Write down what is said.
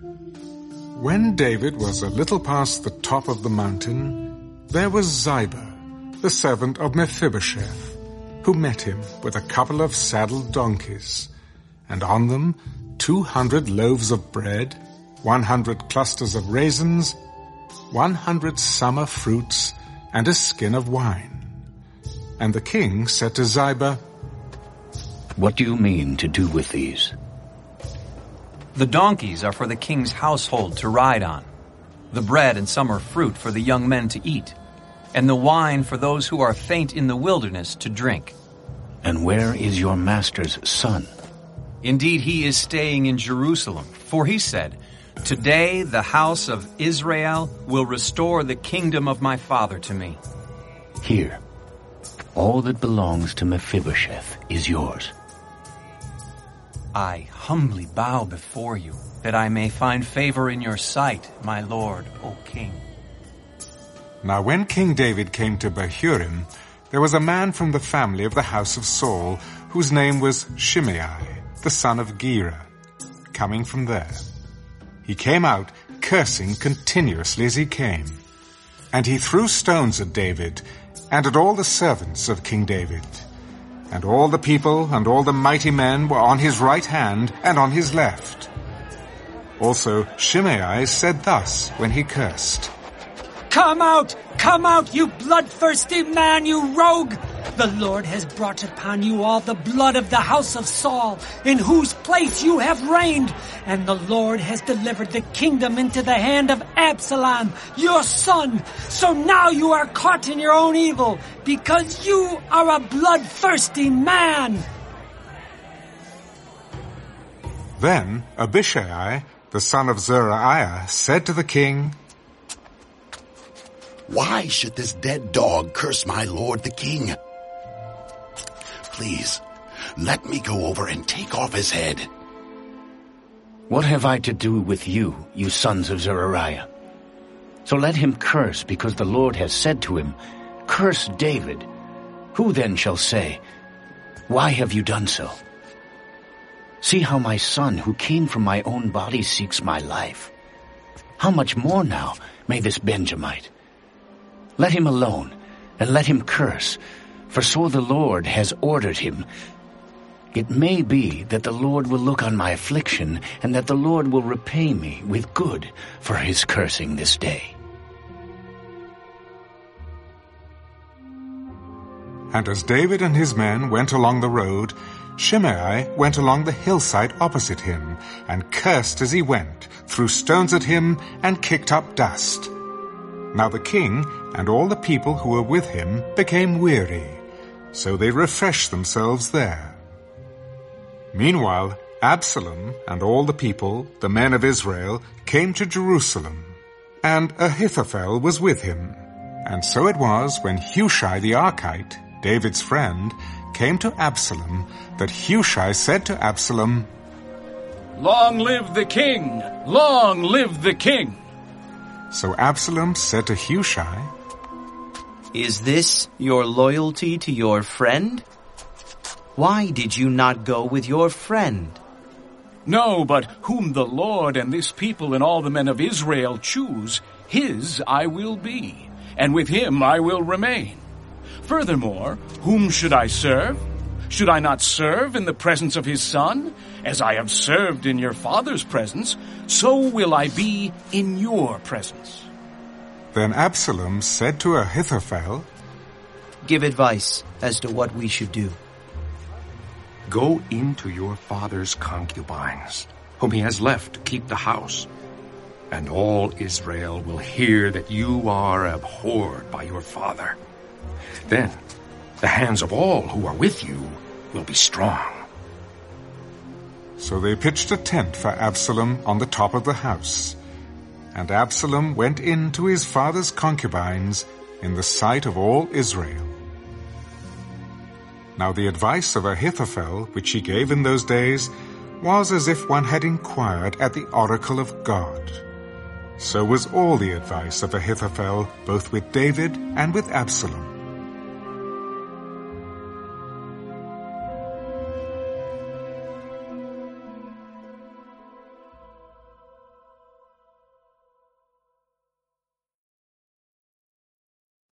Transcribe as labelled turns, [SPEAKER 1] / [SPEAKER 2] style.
[SPEAKER 1] When David was a little past the top of the mountain, there was Ziba, the servant of Mephibosheth, who met him with a couple of saddled donkeys, and on them two hundred loaves of bread, one hundred clusters of raisins, one hundred summer fruits, and a skin of wine. And the king said to Ziba,
[SPEAKER 2] What do you mean to do with these?
[SPEAKER 3] The donkeys are for the king's household to ride on, the bread and summer fruit for the young men to eat, and the wine for those who are faint in the wilderness to drink.
[SPEAKER 2] And where is your master's son?
[SPEAKER 3] Indeed, he is staying in Jerusalem, for he said, Today the house of Israel will restore the kingdom of my father to me.
[SPEAKER 2] Here, all that belongs to Mephibosheth is yours.
[SPEAKER 3] I humbly bow before you, that I may find favor in your sight, my lord, O king.
[SPEAKER 1] Now when King David came to Bahurim, there was a man from the family of the house of Saul, whose name was Shimei, the son of Gera, coming from there. He came out, cursing continuously as he came. And he threw stones at David, and at all the servants of King David. And all the people and all the mighty men were on his right hand and on his left. Also Shimei said thus when he cursed,
[SPEAKER 4] Come out! Come out, you bloodthirsty man, you rogue! The Lord has brought upon you all the blood of the house of Saul, in whose place you have reigned, and the Lord has delivered the kingdom into the hand of Absalom, your son. So now you are caught in your own evil, because you are a bloodthirsty man.
[SPEAKER 1] Then Abishai, the son of Zeruiah, said to the king,
[SPEAKER 5] Why should this dead dog curse my lord the king? Please, let me go over and take off his head.
[SPEAKER 2] What have I to do with you, you sons of Zeruiah? So let him curse, because the Lord has said to him, Curse David. Who then shall say, Why have you done so? See how my son, who came from my own body, seeks my life. How much more now may this Benjamite? Let him alone, and let him curse, for so the Lord has ordered him. It may be that the Lord will look on my affliction, and that the Lord will repay me with good for his cursing this day.
[SPEAKER 1] And as David and his men went along the road, Shimei went along the hillside opposite him, and cursed as he went, threw stones at him, and kicked up dust. Now the king and all the people who were with him became weary, so they refreshed themselves there. Meanwhile, Absalom and all the people, the men of Israel, came to Jerusalem, and Ahithophel was with him. And so it was when Hushai the Archite, David's friend, came to Absalom, that Hushai said to Absalom,
[SPEAKER 6] Long live the king! Long live the king!
[SPEAKER 1] So Absalom said to Hushai,
[SPEAKER 7] Is this your loyalty to your friend? Why did you not go with your friend?
[SPEAKER 6] No, but whom the Lord and this people and all the men of Israel choose, his I will be, and with him I will remain. Furthermore, whom should I serve? Should I not serve in the presence of his son? As I have served in your father's presence, so will I be in your presence.
[SPEAKER 1] Then Absalom said to Ahithophel,
[SPEAKER 7] Give advice as to what we should do.
[SPEAKER 8] Go into your father's concubines, whom he has left to keep the house, and all Israel will hear that you are abhorred by your father. Then the hands of all who are with you will be strong.
[SPEAKER 1] So they pitched a tent for Absalom on the top of the house. And Absalom went in to his father's concubines in the sight of all Israel. Now the advice of Ahithophel, which he gave in those days, was as if one had inquired at the oracle of God. So was all the advice of Ahithophel, both with David and with Absalom.